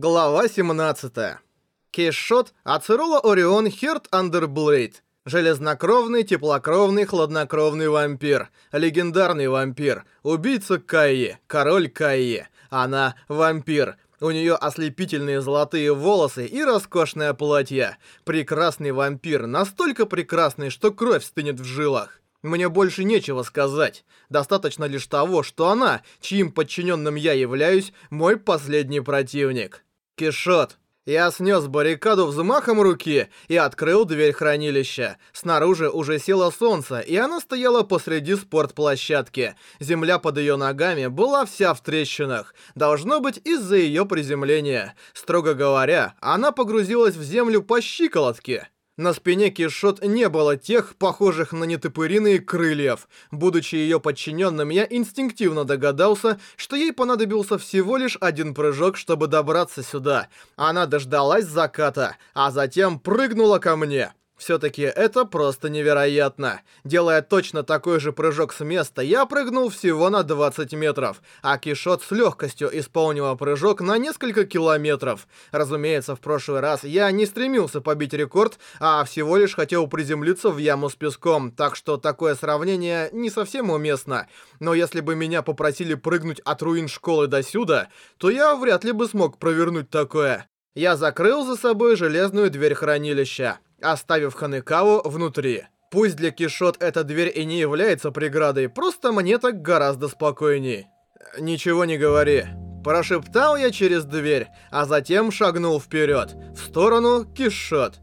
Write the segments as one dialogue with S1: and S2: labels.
S1: Глава 17. Кейшот Ацерула Орион Херт Андерблейд. Железнокровный, теплокровный, хладнокровный вампир. Легендарный вампир. Убийца Кайи. Король Кайи. Она вампир. У нее ослепительные золотые волосы и роскошное платье. Прекрасный вампир. Настолько прекрасный, что кровь стынет в жилах. Мне больше нечего сказать. Достаточно лишь того, что она, чьим подчиненным я являюсь, мой последний противник. Кишот. Я снес баррикаду взмахом руки и открыл дверь хранилища. Снаружи уже село солнце, и оно стояло посреди спортплощадки. Земля под ее ногами была вся в трещинах. Должно быть из-за ее приземления. Строго говоря, она погрузилась в землю по щиколотке. На спине Кишот не было тех, похожих на нетопыриные крыльев. Будучи ее подчиненным, я инстинктивно догадался, что ей понадобился всего лишь один прыжок, чтобы добраться сюда. Она дождалась заката, а затем прыгнула ко мне. Все-таки это просто невероятно. Делая точно такой же прыжок с места, я прыгнул всего на 20 метров, а Кишот с легкостью исполнила прыжок на несколько километров. Разумеется, в прошлый раз я не стремился побить рекорд, а всего лишь хотел приземлиться в яму с песком, так что такое сравнение не совсем уместно. Но если бы меня попросили прыгнуть от руин школы до сюда, то я вряд ли бы смог провернуть такое. Я закрыл за собой железную дверь хранилища оставив Ханекаву внутри. Пусть для Кишот эта дверь и не является преградой, просто мне так гораздо спокойней. «Ничего не говори». Прошептал я через дверь, а затем шагнул вперед, в сторону Кишот.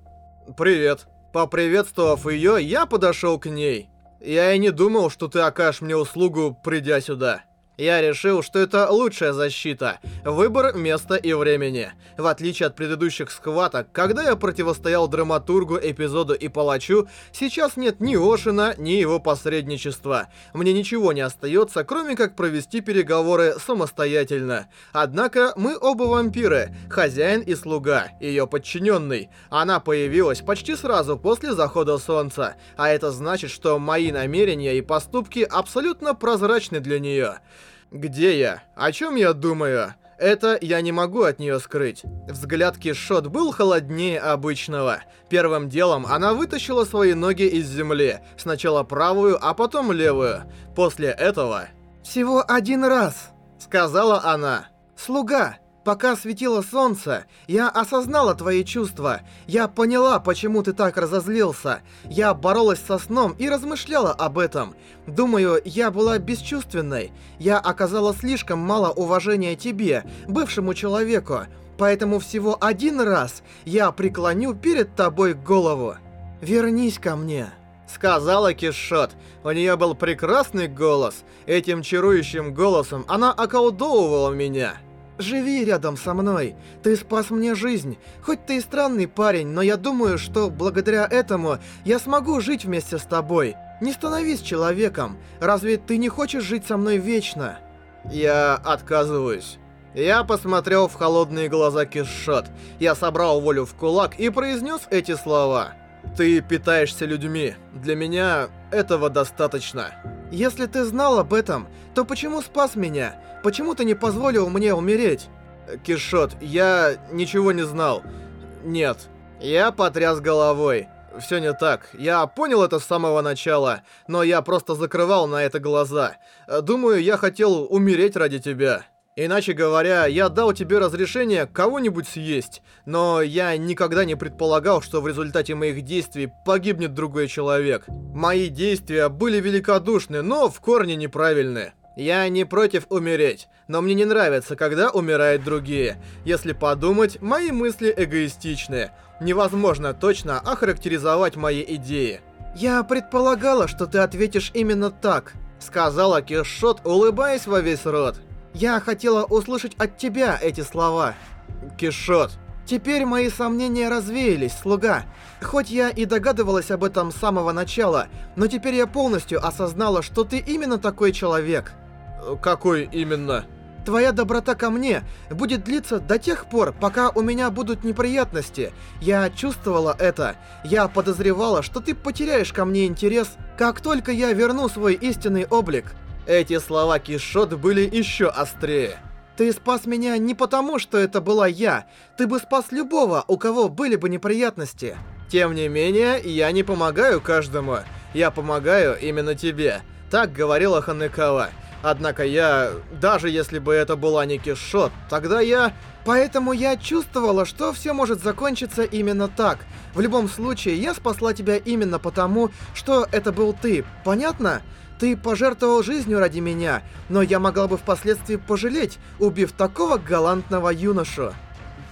S1: «Привет». Поприветствовав ее, я подошел к ней. Я и не думал, что ты окажешь мне услугу, придя сюда. Я решил, что это лучшая защита. Выбор места и времени. В отличие от предыдущих схваток, когда я противостоял драматургу, эпизоду и палачу, сейчас нет ни Ошина, ни его посредничества. Мне ничего не остается, кроме как провести переговоры самостоятельно. Однако мы оба вампиры, хозяин и слуга, ее подчиненный. Она появилась почти сразу после захода солнца, а это значит, что мои намерения и поступки абсолютно прозрачны для нее. Где я? О чем я думаю? Это я не могу от нее скрыть. Взгляд Кишот был холоднее обычного. Первым делом она вытащила свои ноги из земли. Сначала правую, а потом левую. После этого... «Всего один раз», — сказала она. «Слуга, Пока светило солнце, я осознала твои чувства. Я поняла, почему ты так разозлился. Я боролась со сном и размышляла об этом. Думаю, я была бесчувственной. Я оказала слишком мало уважения тебе, бывшему человеку. Поэтому всего один раз я преклоню перед тобой голову. Вернись ко мне. Сказала Кишот. У нее был прекрасный голос. Этим чарующим голосом она околдовывала меня. Живи рядом со мной. Ты спас мне жизнь. Хоть ты и странный парень, но я думаю, что благодаря этому я смогу жить вместе с тобой. Не становись человеком. Разве ты не хочешь жить со мной вечно? Я отказываюсь. Я посмотрел в холодные глаза Кишот. Я собрал волю в кулак и произнес эти слова. Ты питаешься людьми. Для меня этого достаточно. Если ты знал об этом, то почему спас меня? Почему ты не позволил мне умереть? Кишот, я ничего не знал. Нет. Я потряс головой. Все не так. Я понял это с самого начала, но я просто закрывал на это глаза. Думаю, я хотел умереть ради тебя. Иначе говоря, я дал тебе разрешение кого-нибудь съесть, но я никогда не предполагал, что в результате моих действий погибнет другой человек. Мои действия были великодушны, но в корне неправильны. Я не против умереть, но мне не нравится, когда умирают другие. Если подумать, мои мысли эгоистичны. Невозможно точно охарактеризовать мои идеи. «Я предполагала, что ты ответишь именно так», — сказала Киршот, улыбаясь во весь рот. Я хотела услышать от тебя эти слова. Кишот. Теперь мои сомнения развеялись, слуга. Хоть я и догадывалась об этом с самого начала, но теперь я полностью осознала, что ты именно такой человек. Какой именно? Твоя доброта ко мне будет длиться до тех пор, пока у меня будут неприятности. Я чувствовала это. Я подозревала, что ты потеряешь ко мне интерес, как только я верну свой истинный облик. Эти слова Кишот были еще острее. Ты спас меня не потому, что это была я. Ты бы спас любого, у кого были бы неприятности. Тем не менее, я не помогаю каждому. Я помогаю именно тебе. Так говорила Ханекава. Однако я... Даже если бы это была не Кишот, тогда я... Поэтому я чувствовала, что все может закончиться именно так. В любом случае, я спасла тебя именно потому, что это был ты. Понятно? Ты пожертвовал жизнью ради меня, но я могла бы впоследствии пожалеть, убив такого галантного юношу.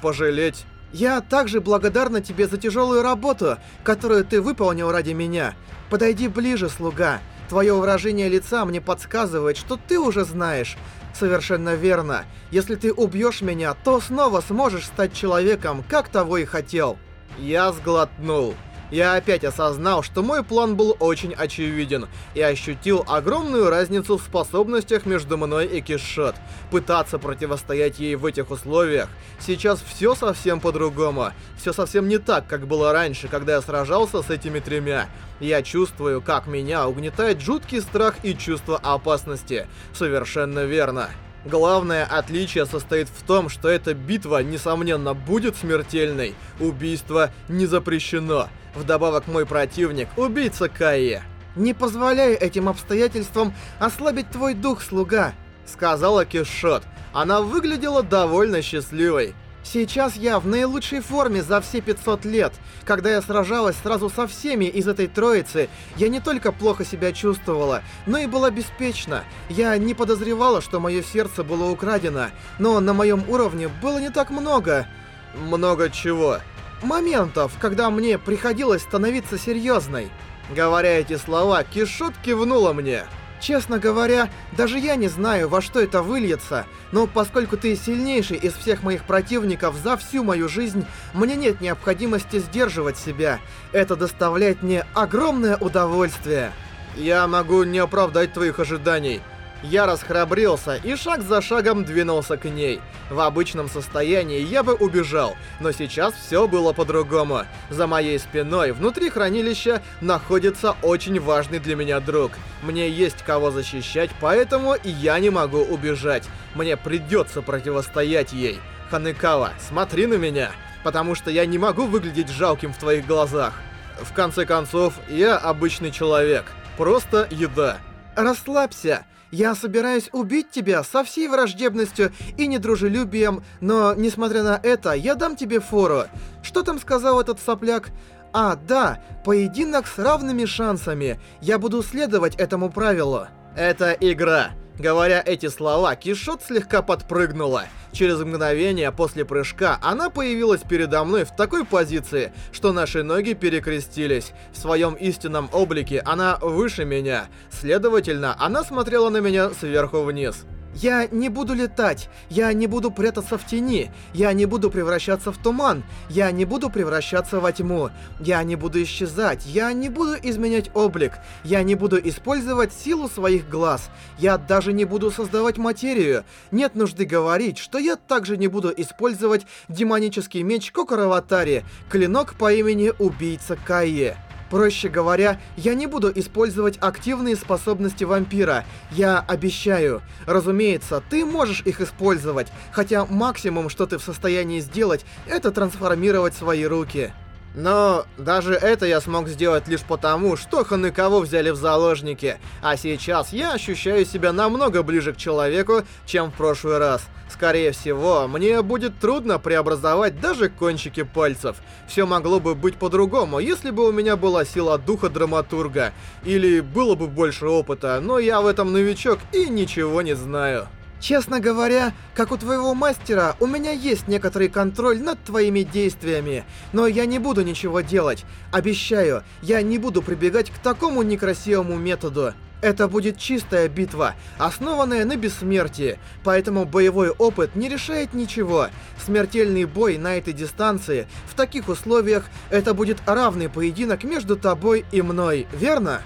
S1: Пожалеть? Я также благодарна тебе за тяжелую работу, которую ты выполнил ради меня. Подойди ближе, слуга. Твое выражение лица мне подсказывает, что ты уже знаешь. Совершенно верно. Если ты убьешь меня, то снова сможешь стать человеком, как того и хотел. Я сглотнул. Я опять осознал, что мой план был очень очевиден, и ощутил огромную разницу в способностях между мной и Кишот. Пытаться противостоять ей в этих условиях. Сейчас все совсем по-другому. Все совсем не так, как было раньше, когда я сражался с этими тремя. Я чувствую, как меня угнетает жуткий страх и чувство опасности. Совершенно верно. Главное отличие состоит в том, что эта битва, несомненно, будет смертельной. Убийство не запрещено. Вдобавок мой противник — убийца Кайи. «Не позволяй этим обстоятельствам ослабить твой дух, слуга», — сказала Кишот. Она выглядела довольно счастливой. Сейчас я в наилучшей форме за все 500 лет. Когда я сражалась сразу со всеми из этой троицы, я не только плохо себя чувствовала, но и была беспечна. Я не подозревала, что мое сердце было украдено, но на моем уровне было не так много... Много чего? Моментов, когда мне приходилось становиться серьезной. Говоря эти слова, Кишот кивнула мне. Честно говоря, даже я не знаю, во что это выльется, но поскольку ты сильнейший из всех моих противников за всю мою жизнь, мне нет необходимости сдерживать себя. Это доставляет мне огромное удовольствие. Я могу не оправдать твоих ожиданий. Я расхрабрился и шаг за шагом двинулся к ней. В обычном состоянии я бы убежал, но сейчас все было по-другому. За моей спиной, внутри хранилища, находится очень важный для меня друг. Мне есть кого защищать, поэтому я не могу убежать. Мне придется противостоять ей. Ханекава, смотри на меня, потому что я не могу выглядеть жалким в твоих глазах. В конце концов, я обычный человек. Просто еда. Расслабься. Я собираюсь убить тебя со всей враждебностью и недружелюбием, но, несмотря на это, я дам тебе фору. Что там сказал этот сопляк? А, да, поединок с равными шансами. Я буду следовать этому правилу. Это игра. Говоря эти слова, Кишот слегка подпрыгнула. Через мгновение после прыжка она появилась передо мной в такой позиции, что наши ноги перекрестились. В своем истинном облике она выше меня. Следовательно, она смотрела на меня сверху вниз. Я не буду летать, я не буду прятаться в тени, я не буду превращаться в туман, я не буду превращаться во тьму, я не буду исчезать, я не буду изменять облик, я не буду использовать силу своих глаз, я даже не буду создавать материю. Нет нужды говорить, что я также не буду использовать демонический меч Кокораватари, клинок по имени Убийца Кайе. Проще говоря, я не буду использовать активные способности вампира. Я обещаю. Разумеется, ты можешь их использовать, хотя максимум, что ты в состоянии сделать, это трансформировать свои руки. Но даже это я смог сделать лишь потому, что Ханыкаву взяли в заложники. А сейчас я ощущаю себя намного ближе к человеку, чем в прошлый раз. Скорее всего, мне будет трудно преобразовать даже кончики пальцев. Все могло бы быть по-другому, если бы у меня была сила духа драматурга. Или было бы больше опыта, но я в этом новичок и ничего не знаю. Честно говоря, как у твоего мастера, у меня есть некоторый контроль над твоими действиями, но я не буду ничего делать. Обещаю, я не буду прибегать к такому некрасивому методу. Это будет чистая битва, основанная на бессмертии, поэтому боевой опыт не решает ничего. Смертельный бой на этой дистанции, в таких условиях, это будет равный поединок между тобой и мной, верно?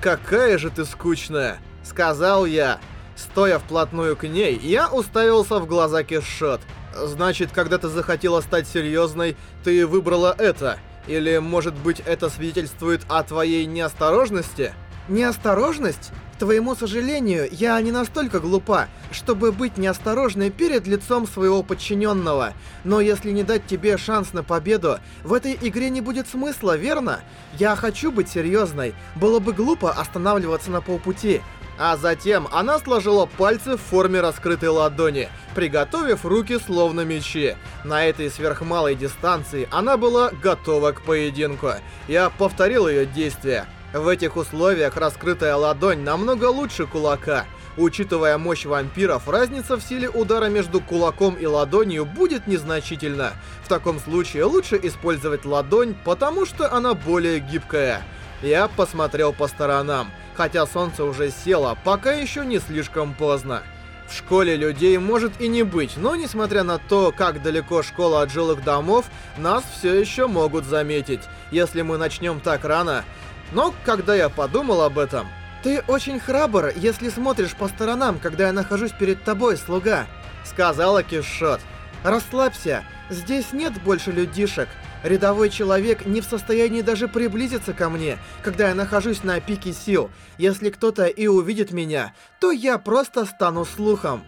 S1: «Какая же ты скучная!» — сказал я. Стоя вплотную к ней, я уставился в глаза Кишот. «Значит, когда ты захотела стать серьезной, ты выбрала это? Или, может быть, это свидетельствует о твоей неосторожности?»
S2: Неосторожность? К твоему сожалению, я не настолько глупа, чтобы быть неосторожной перед лицом своего подчиненного. Но если не дать тебе шанс на победу, в этой игре не будет смысла, верно? Я хочу быть серьезной. Было бы глупо останавливаться на полпути.
S1: А затем она сложила пальцы в форме раскрытой ладони, приготовив руки словно мечи. На этой сверхмалой дистанции она была готова к поединку. Я повторил ее действия. В этих условиях раскрытая ладонь намного лучше кулака. Учитывая мощь вампиров, разница в силе удара между кулаком и ладонью будет незначительна. В таком случае лучше использовать ладонь, потому что она более гибкая. Я посмотрел по сторонам. Хотя солнце уже село, пока еще не слишком поздно. В школе людей может и не быть, но несмотря на то, как далеко школа от жилых домов, нас все еще могут заметить, если мы начнем так рано. Но когда я подумал об этом...
S2: «Ты очень храбр, если смотришь по сторонам, когда я нахожусь перед тобой, слуга», —
S1: сказала Кишот.
S2: «Расслабься, здесь нет больше людишек. Рядовой человек не в состоянии даже приблизиться ко мне, когда я нахожусь на пике сил. Если кто-то и увидит меня, то я просто стану слухом».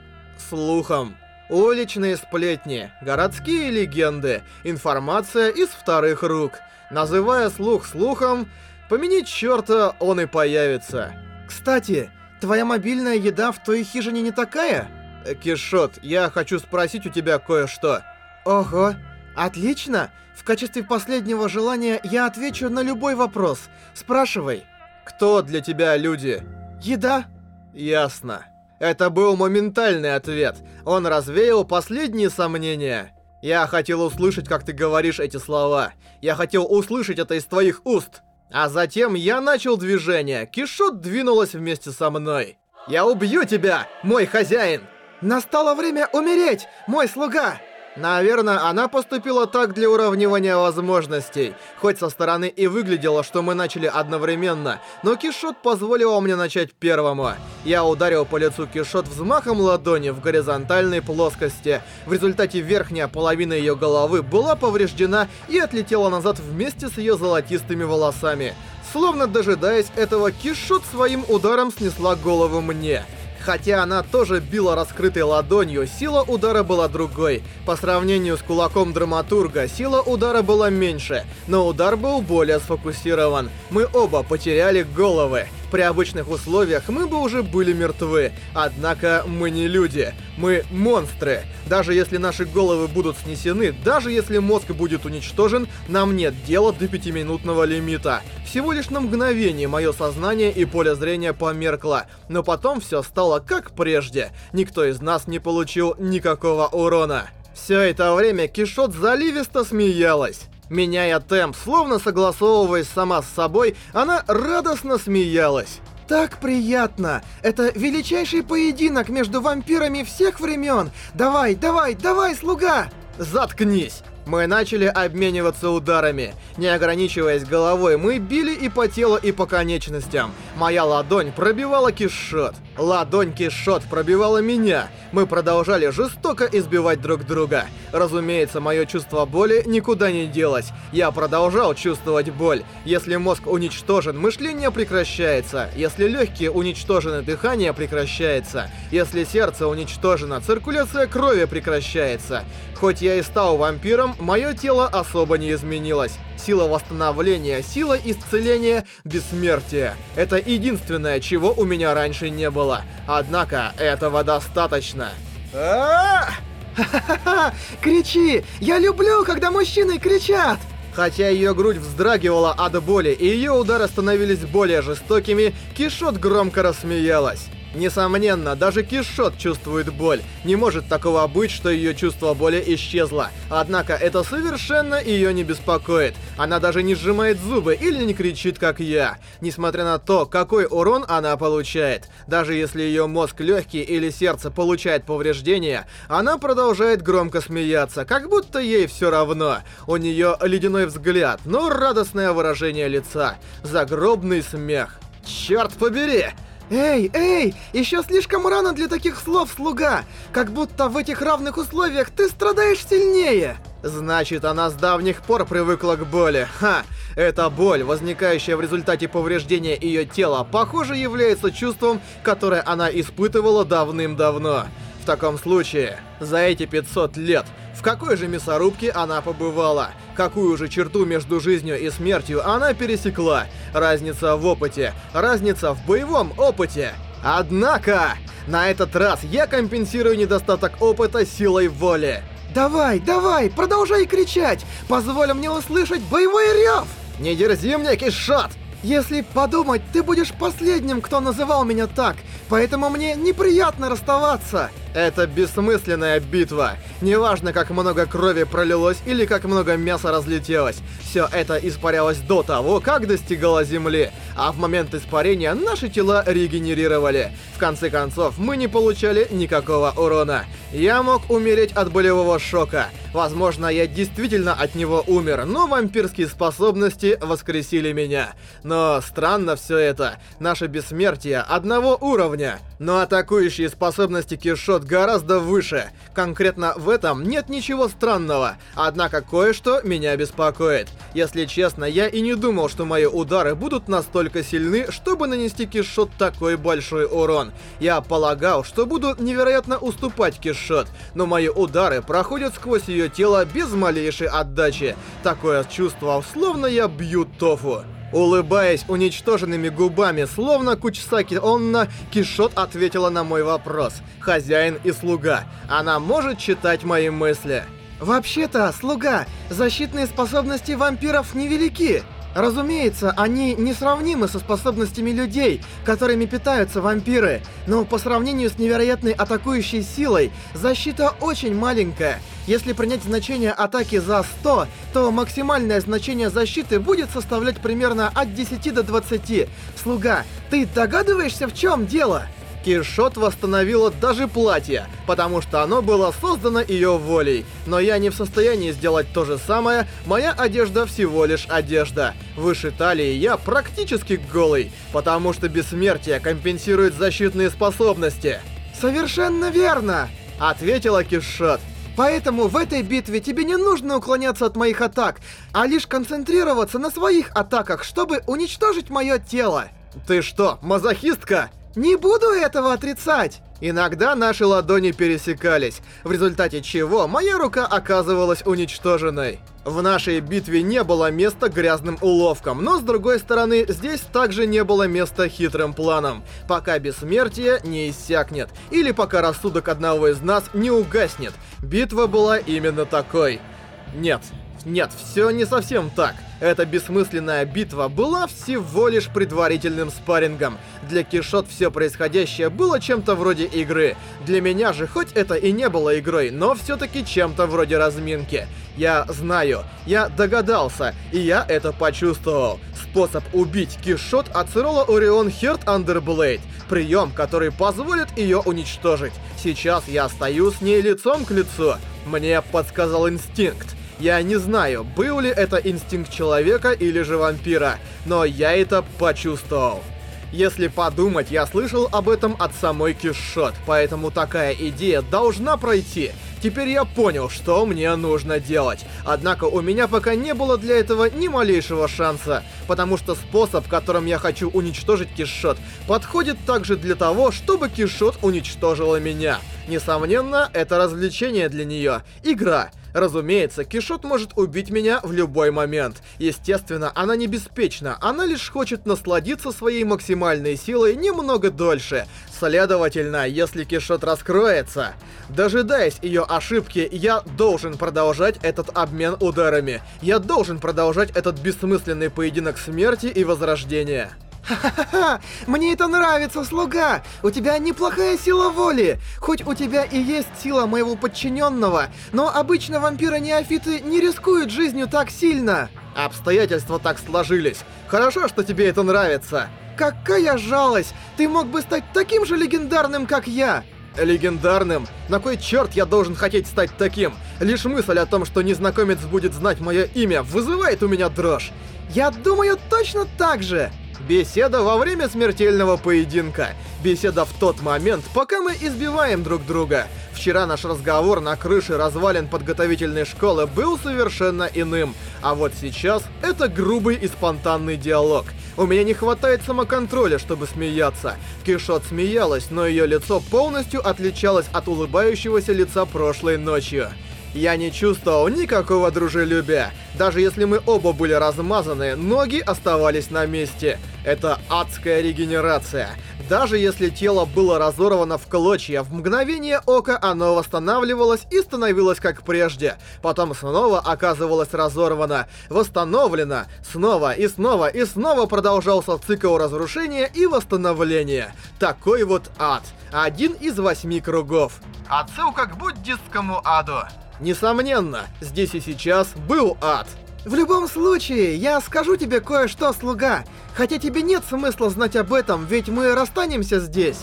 S1: Слухом. Уличные сплетни, городские легенды, информация из вторых рук. Называя слух слухом, Помяни черта, он и появится.
S2: Кстати, твоя мобильная еда в той хижине не такая?
S1: Э, Кишот, я хочу спросить у тебя кое-что.
S2: Ого, отлично. В качестве последнего желания я отвечу на любой вопрос. Спрашивай.
S1: Кто для тебя люди?
S2: Еда.
S1: Ясно. Это был моментальный ответ. Он развеял последние сомнения. Я хотел услышать, как ты говоришь эти слова. Я хотел услышать это из твоих уст. А затем я начал движение. Кишот двинулась вместе со мной. «Я убью тебя, мой хозяин!»
S2: «Настало время умереть, мой слуга!»
S1: Наверное, она поступила так для уравнивания возможностей. Хоть со стороны и выглядело, что мы начали одновременно, но Кишот позволила мне начать первому. Я ударил по лицу Кишот взмахом ладони в горизонтальной плоскости. В результате верхняя половина ее головы была повреждена и отлетела назад вместе с ее золотистыми волосами. Словно дожидаясь этого, Кишот своим ударом снесла голову мне. Хотя она тоже била раскрытой ладонью, сила удара была другой. По сравнению с кулаком драматурга, сила удара была меньше, но удар был более сфокусирован. Мы оба потеряли головы. При обычных условиях мы бы уже были мертвы. Однако мы не люди. Мы монстры. Даже если наши головы будут снесены, даже если мозг будет уничтожен, нам нет дела до пятиминутного лимита. Всего лишь на мгновение мое сознание и поле зрения померкло. Но потом все стало как прежде. Никто из нас не получил никакого урона. Все это время Кишот заливисто смеялась. Меняя темп, словно согласовываясь сама с собой, она радостно смеялась.
S2: Так приятно! Это величайший поединок между вампирами всех времен! Давай, давай, давай, слуга!
S1: Заткнись! Мы начали обмениваться ударами. Не ограничиваясь головой, мы били и по телу, и по конечностям. Моя ладонь пробивала кишот. Ладонь кишот пробивала меня. Мы продолжали жестоко избивать друг друга. Разумеется, мое чувство боли никуда не делось. Я продолжал чувствовать боль. Если мозг уничтожен, мышление прекращается. Если легкие уничтожены, дыхание прекращается. Если сердце уничтожено, циркуляция крови прекращается. Хоть я и стал вампиром, мое тело особо не изменилось. Сила восстановления, сила исцеления, бессмертие. Это единственное, чего у меня раньше не было. Однако, этого достаточно.
S2: Ха-ха-ха! Кричи! Я люблю, когда мужчины кричат!
S1: Хотя ее грудь вздрагивала от боли и ее удары становились более жестокими, Кишот громко рассмеялась. Несомненно, даже Кишот чувствует боль. Не может такого быть, что ее чувство боли исчезло. Однако это совершенно ее не беспокоит. Она даже не сжимает зубы или не кричит, как я. Несмотря на то, какой урон она получает. Даже если ее мозг легкий или сердце получает повреждения, она продолжает громко смеяться, как будто ей все равно. У нее ледяной взгляд, но радостное выражение лица. Загробный смех. Черт побери!
S2: Эй, эй, еще слишком рано для таких слов, слуга. Как будто в этих равных условиях ты страдаешь сильнее.
S1: Значит, она с давних пор привыкла к боли. Ха! Эта боль, возникающая в результате повреждения ее тела, похоже, является чувством, которое она испытывала давным-давно. В таком случае, за эти 500 лет, в какой же мясорубке она побывала? Какую же черту между жизнью и смертью она пересекла? Разница в опыте, разница в боевом опыте. Однако, на этот раз я компенсирую недостаток опыта силой воли.
S2: Давай, давай, продолжай кричать! Позволь мне услышать боевой рев!
S1: Не дерзи мне, Кишот!
S2: Если подумать, ты будешь последним, кто называл меня так, поэтому мне неприятно расставаться.
S1: Это бессмысленная битва. Неважно, как много крови пролилось или как много мяса разлетелось. Все это испарялось до того, как достигало земли. А в момент испарения наши тела регенерировали. В конце концов, мы не получали никакого урона. Я мог умереть от болевого шока. Возможно, я действительно от него умер, но вампирские способности воскресили меня. Но странно все это. Наше бессмертие одного уровня. Но атакующие способности Кишот гораздо выше. Конкретно в этом нет ничего странного. Однако кое-что меня беспокоит. Если честно, я и не думал, что мои удары будут настолько сильны, чтобы нанести Кишот такой большой урон. Я полагал, что буду невероятно уступать Кишот, но мои удары проходят сквозь ее тело без малейшей отдачи. Такое чувство, словно я бью тофу. Улыбаясь уничтоженными губами, словно Кучсаки Онна, Кишот ответила на мой вопрос. Хозяин и слуга. Она может читать мои мысли.
S2: Вообще-то, слуга, защитные способности вампиров невелики. Разумеется, они несравнимы со способностями людей, которыми питаются вампиры, но по сравнению с невероятной атакующей силой, защита очень маленькая. Если принять значение атаки за 100, то максимальное значение защиты будет составлять примерно от 10 до 20. Слуга, ты догадываешься, в чем дело?
S1: Кишот восстановила даже платье, потому что оно было создано ее волей. Но я не в состоянии сделать то же самое, моя одежда всего лишь одежда. Выше талии я практически голый, потому что бессмертие компенсирует защитные способности.
S2: «Совершенно верно!»
S1: — ответила Кишот.
S2: Поэтому в этой битве тебе не нужно уклоняться от моих атак, а лишь концентрироваться на своих атаках, чтобы уничтожить мое тело.
S1: Ты что, мазохистка?
S2: Не буду этого отрицать!
S1: Иногда наши ладони пересекались, в результате чего моя рука оказывалась уничтоженной. В нашей битве не было места грязным уловкам, но с другой стороны, здесь также не было места хитрым планам, пока бессмертие не иссякнет, или пока рассудок одного из нас не угаснет. Битва была именно такой. Нет, нет, все не совсем так. Эта бессмысленная битва была всего лишь предварительным спаррингом. Для Кишот все происходящее было чем-то вроде игры. Для меня же, хоть это и не было игрой, но все-таки чем-то вроде разминки. Я знаю, я догадался, и я это почувствовал. Способ убить Кишот от Цирола Орион Херт Андерблейд. Прием, который позволит ее уничтожить. Сейчас я стою с ней лицом к лицу. Мне подсказал инстинкт. Я не знаю, был ли это инстинкт человека или же вампира, но я это почувствовал. Если подумать, я слышал об этом от самой Кишот, поэтому такая идея должна пройти. Теперь я понял, что мне нужно делать. Однако у меня пока не было для этого ни малейшего шанса, потому что способ, которым я хочу уничтожить Кишот, подходит также для того, чтобы Кишот уничтожила меня. Несомненно, это развлечение для нее, игра. Разумеется, Кишот может убить меня в любой момент. Естественно, она не беспечна, она лишь хочет насладиться своей максимальной силой немного дольше. Следовательно, если Кишот раскроется, дожидаясь ее ошибки, я должен продолжать этот обмен ударами. Я должен продолжать этот бессмысленный поединок смерти и возрождения.
S2: Ха-ха-ха! Мне это нравится, слуга! У тебя неплохая сила воли! Хоть у тебя и есть сила моего подчиненного, но обычно вампиры-неофиты не рискуют жизнью так сильно!
S1: Обстоятельства так сложились. Хорошо, что тебе это нравится.
S2: Какая жалость! Ты мог бы стать таким же легендарным, как я!
S1: Легендарным? На кой черт я должен хотеть стать таким? Лишь мысль о том, что незнакомец будет знать мое имя, вызывает у меня дрожь.
S2: Я думаю точно так же!
S1: Беседа во время смертельного поединка. Беседа в тот момент, пока мы избиваем друг друга. Вчера наш разговор на крыше развалин подготовительной школы был совершенно иным. А вот сейчас это грубый и спонтанный диалог. У меня не хватает самоконтроля, чтобы смеяться. Кишот смеялась, но ее лицо полностью отличалось от улыбающегося лица прошлой ночью. Я не чувствовал никакого дружелюбия. Даже если мы оба были размазаны, ноги оставались на месте. Это адская регенерация. Даже если тело было разорвано в клочья, в мгновение ока оно восстанавливалось и становилось как прежде. Потом снова оказывалось разорвано, восстановлено, снова и снова и снова продолжался цикл разрушения и восстановления. Такой вот ад. Один из восьми кругов. Отсылка к буддистскому аду. Несомненно, здесь и сейчас был ад.
S2: В любом случае, я скажу тебе кое-что, слуга. Хотя тебе нет смысла знать об этом, ведь мы расстанемся здесь.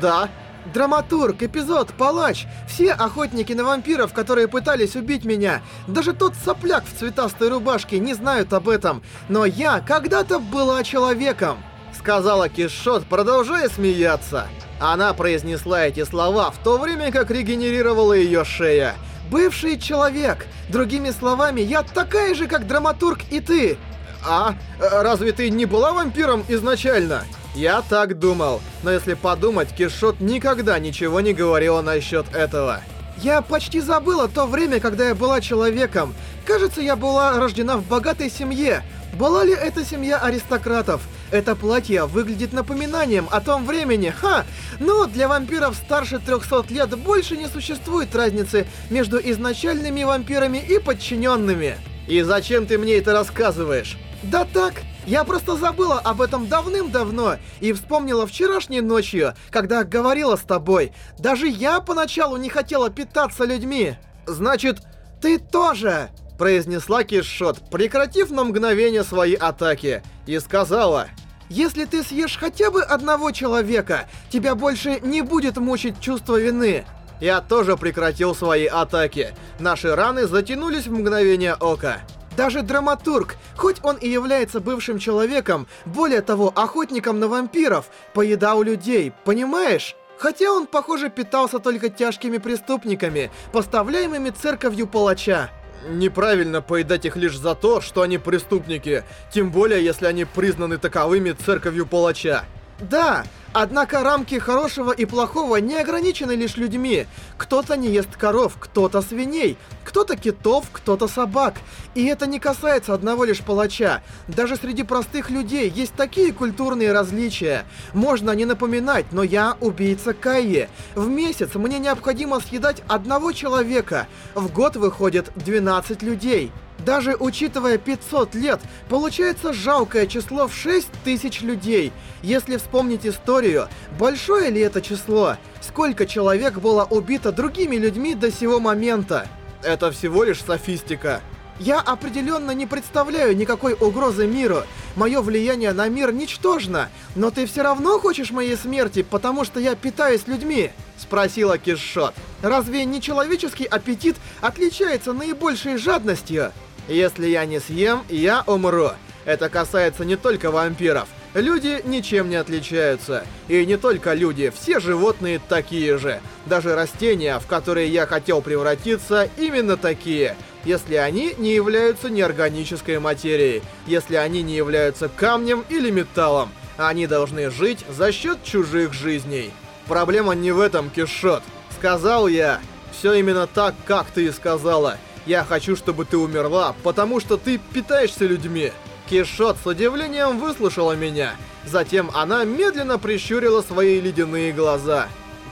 S1: Да.
S2: Драматург, эпизод, палач, все охотники на вампиров, которые пытались убить меня, даже тот сопляк в цветастой рубашке не знают об этом. Но я когда-то была человеком.
S1: Сказала Кишот, продолжая смеяться. Она произнесла эти слова в то время, как регенерировала ее шея.
S2: Бывший человек. Другими словами, я такая же, как драматург и ты.
S1: А? Разве ты не была вампиром изначально? Я так думал. Но если подумать, Кишот никогда ничего не говорила насчет этого.
S2: Я почти забыла то время, когда я была человеком. Кажется, я была рождена в богатой семье. Была ли это семья аристократов? Это платье выглядит напоминанием о том времени, ха! Но для вампиров старше 300 лет больше не существует разницы между изначальными вампирами и подчиненными.
S1: И зачем ты мне это рассказываешь?
S2: Да так, я просто забыла об этом давным-давно и вспомнила вчерашней ночью, когда говорила с тобой. Даже я поначалу не хотела питаться людьми.
S1: Значит,
S2: ты тоже!
S1: произнесла Кишот, прекратив на мгновение свои атаки, и сказала...
S2: Если ты съешь хотя бы одного человека, тебя больше не будет мучить чувство вины.
S1: Я тоже прекратил свои атаки. Наши раны затянулись в мгновение ока.
S2: Даже драматург, хоть он и является бывшим человеком, более того, охотником на вампиров, поедал людей, понимаешь? Хотя он, похоже, питался только тяжкими преступниками, поставляемыми церковью палача.
S1: Неправильно поедать их лишь за то, что они преступники, тем более, если они признаны таковыми церковью палача.
S2: Да, однако рамки хорошего и плохого не ограничены лишь людьми. Кто-то не ест коров, кто-то свиней, кто-то китов, кто-то собак. И это не касается одного лишь палача. Даже среди простых людей есть такие культурные различия. Можно не напоминать, но я убийца Кайи. В месяц мне необходимо съедать одного человека. В год выходит 12 людей. Даже учитывая 500 лет, получается жалкое число в 6 тысяч людей. Если вспомнить историю, большое ли это число? Сколько человек было убито другими людьми до сего момента?
S1: Это всего лишь софистика.
S2: Я определенно не представляю никакой угрозы миру. Мое влияние на мир ничтожно. Но ты все равно хочешь моей смерти, потому что я питаюсь людьми? Спросила Кишот. Разве нечеловеческий аппетит отличается наибольшей жадностью?
S1: Если я не съем, я умру. Это касается не только вампиров. Люди ничем не отличаются. И не только люди, все животные такие же. Даже растения, в которые я хотел превратиться, именно такие. Если они не являются неорганической материей. Если они не являются камнем или металлом. Они должны жить за счет чужих жизней. Проблема не в этом, Кишот. Сказал я. Все именно так, как ты и сказала. Я хочу, чтобы ты умерла, потому что ты питаешься людьми. Кишот с удивлением выслушала меня. Затем она медленно прищурила свои ледяные глаза.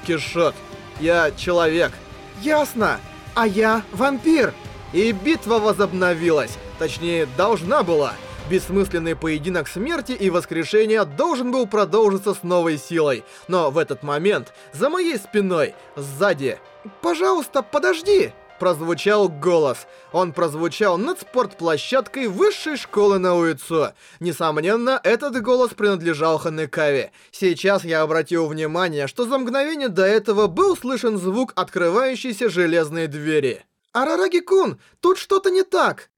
S1: Кишот, я человек.
S2: Ясно. А я вампир.
S1: И битва возобновилась. Точнее, должна была. Бессмысленный поединок смерти и воскрешения должен был продолжиться с новой силой. Но в этот момент, за моей спиной, сзади...
S2: «Пожалуйста, подожди!»
S1: Прозвучал голос. Он прозвучал над спортплощадкой высшей школы на улицу. Несомненно, этот голос принадлежал Ханекаве. Сейчас я обратил внимание, что за мгновение до этого был слышен звук открывающейся железной двери.
S2: «Арараги-кун, тут что-то не так!»